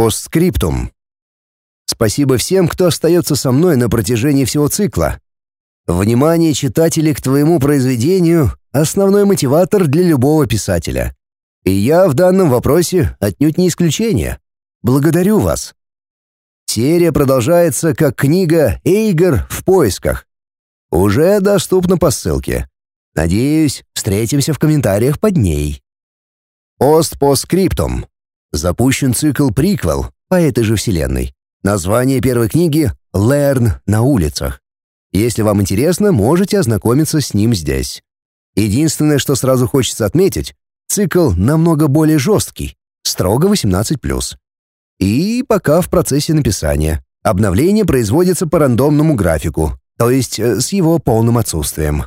Постскриптум. Спасибо всем, кто остается со мной на протяжении всего цикла. Внимание читателей к твоему произведению — основной мотиватор для любого писателя. И я в данном вопросе отнюдь не исключение. Благодарю вас. Серия продолжается как книга «Эйгор в поисках». Уже доступна по ссылке. Надеюсь, встретимся в комментариях под ней. Пост по скриптум. Запущен цикл «Приквел» по этой же вселенной. Название первой книги «Learn на улицах». Если вам интересно, можете ознакомиться с ним здесь. Единственное, что сразу хочется отметить, цикл намного более жесткий, строго 18+. И пока в процессе написания. Обновление производится по рандомному графику, то есть э, с его полным отсутствием.